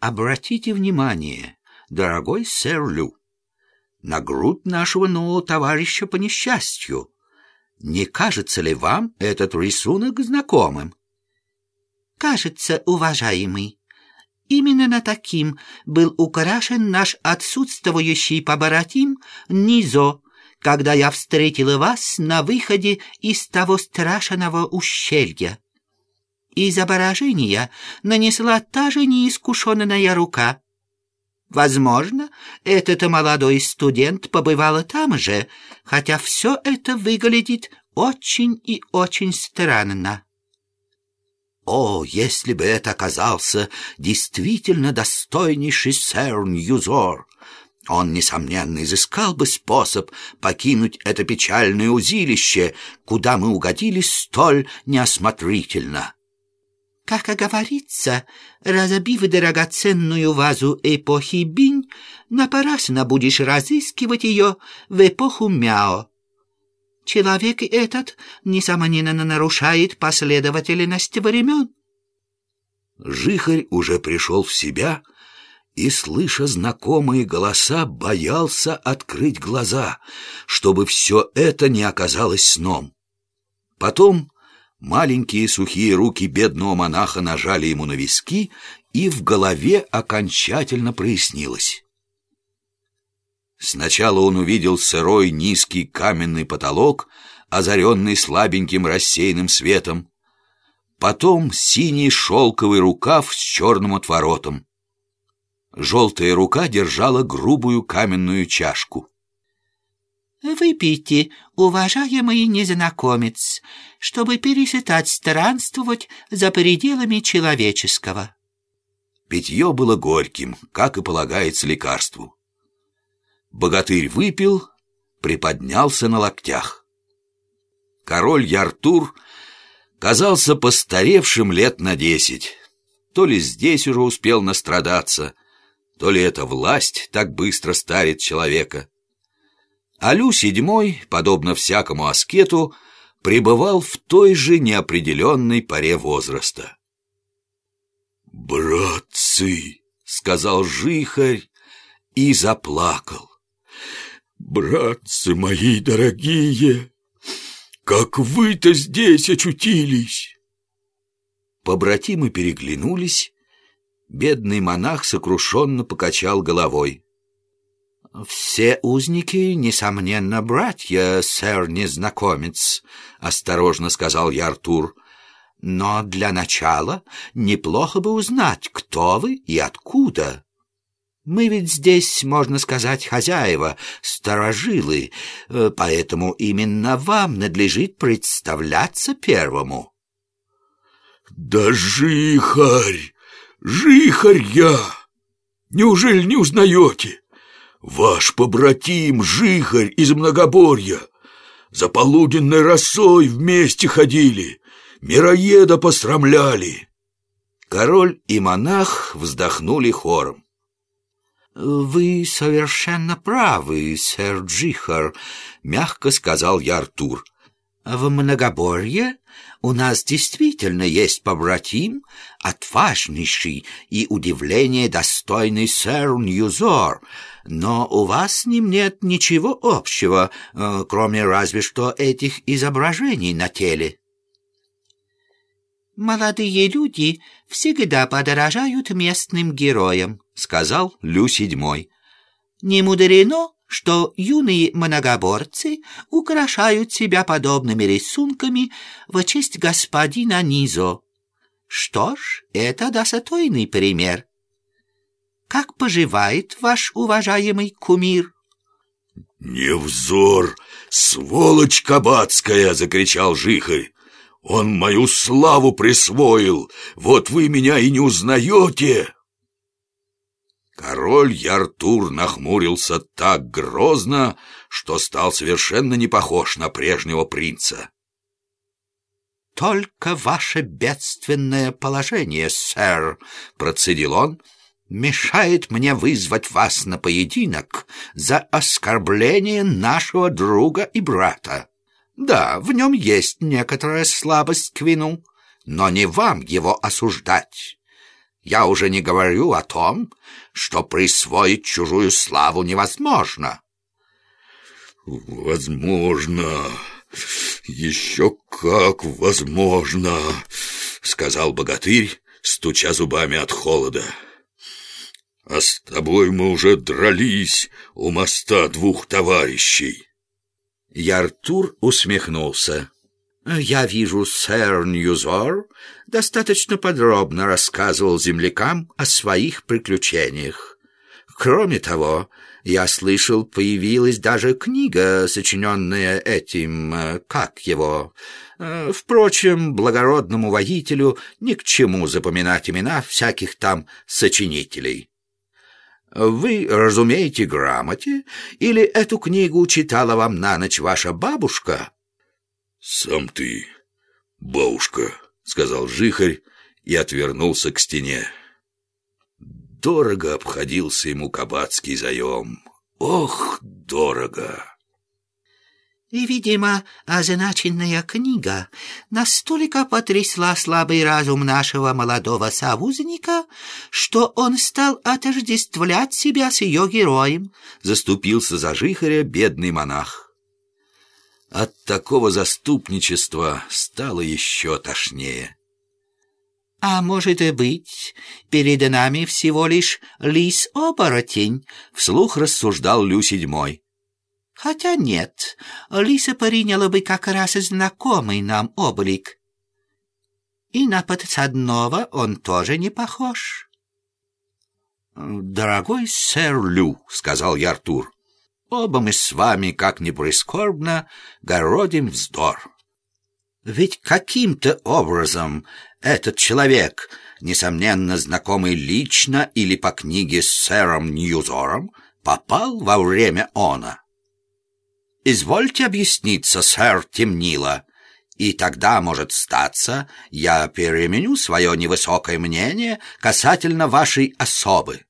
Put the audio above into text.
Обратите внимание, дорогой сэр Лю, на грудь нашего нового товарища по несчастью. Не кажется ли вам этот рисунок знакомым? Кажется, уважаемый. Именно на таким был украшен наш отсутствующий побратим Низо, когда я встретила вас на выходе из того страшного ущелья. Изображение нанесла та же неискушенная рука. Возможно, этот молодой студент побывал там же, хотя все это выглядит очень и очень странно. О, если бы это оказался действительно достойнейший сэр Ньюзор! Он, несомненно, изыскал бы способ покинуть это печальное узилище, куда мы угодили столь неосмотрительно. Как говорится, разобив драгоценную вазу эпохи Бинь, напрасно будешь разыскивать ее в эпоху Мяо. Человек этот, несомненно, нарушает последовательность времен. Жихарь уже пришел в себя и, слыша знакомые голоса, боялся открыть глаза, чтобы все это не оказалось сном. Потом Маленькие сухие руки бедного монаха нажали ему на виски, и в голове окончательно прояснилось. Сначала он увидел сырой низкий каменный потолок, озаренный слабеньким рассеянным светом, потом синий шелковый рукав с черным отворотом. Желтая рука держала грубую каменную чашку. Выпейте, уважаемый незнакомец, чтобы перестать странствовать за пределами человеческого. Питье было горьким, как и полагается лекарству. Богатырь выпил, приподнялся на локтях. Король Яртур казался постаревшим лет на десять. То ли здесь уже успел настрадаться, то ли эта власть так быстро старит человека. Алю седьмой, подобно всякому аскету, пребывал в той же неопределенной паре возраста. «Братцы!» — сказал жихарь и заплакал. «Братцы мои дорогие, как вы-то здесь очутились!» Побратимы переглянулись. Бедный монах сокрушенно покачал головой. «Все узники, несомненно, братья, сэр-незнакомец», — осторожно сказал я Артур. «Но для начала неплохо бы узнать, кто вы и откуда. Мы ведь здесь, можно сказать, хозяева, сторожилы, э, поэтому именно вам надлежит представляться первому». «Да жихарь! Жихарь я! Неужели не узнаете?» Ваш побратим, жихарь из Многоборья. За полуденной росой вместе ходили, мироеда посрамляли. Король и монах вздохнули хором. «Вы совершенно правы, сэр Джихар», — мягко сказал я Артур. «В Многоборье у нас действительно есть побратим, отважнейший и удивление достойный сэр Ньюзор, но у вас с ним нет ничего общего, э, кроме разве что этих изображений на теле. «Молодые люди всегда подорожают местным героям», — сказал Лю седьмой. «Не мудрено, что юные многоборцы украшают себя подобными рисунками в честь господина Низо. Что ж, это достойный пример. Как поживает ваш уважаемый кумир?» «Невзор! Сволочь кабацкая!» — закричал Жихарь. «Он мою славу присвоил! Вот вы меня и не узнаете!» Король Яртур нахмурился так грозно, что стал совершенно не похож на прежнего принца. «Только ваше бедственное положение, сэр», — процедил он, — мешает мне вызвать вас на поединок за оскорбление нашего друга и брата. Да, в нем есть некоторая слабость к вину, но не вам его осуждать. Я уже не говорю о том, что присвоить чужую славу невозможно. «Возможно, еще как возможно», — сказал богатырь, стуча зубами от холода. «А с тобой мы уже дрались у моста двух товарищей». Яртур усмехнулся. «Я вижу, сэр Ньюзор достаточно подробно рассказывал землякам о своих приключениях. Кроме того, я слышал, появилась даже книга, сочиненная этим, э, как его. Э, впрочем, благородному водителю ни к чему запоминать имена всяких там сочинителей. Вы разумеете грамоте, или эту книгу читала вам на ночь ваша бабушка?» «Сам ты, бабушка», — сказал жихарь и отвернулся к стене. Дорого обходился ему кабацкий заем. Ох, дорого! И, видимо, означенная книга настолько потрясла слабый разум нашего молодого союзника, что он стал отождествлять себя с ее героем, заступился за жихаря бедный монах. От такого заступничества стало еще тошнее. «А может и быть, перед нами всего лишь лис-оборотень», — вслух рассуждал Лю седьмой. «Хотя нет, лиса приняла бы как раз знакомый нам облик. И на подсадного он тоже не похож». «Дорогой сэр Лю», — сказал я Артур, — «оба мы с вами, как ни прискорбно, городим вздор». Ведь каким-то образом этот человек, несомненно знакомый лично или по книге с сэром Ньюзором, попал во время она. Извольте объясниться, сэр Темнила, и тогда, может статься, я переменю свое невысокое мнение касательно вашей особы.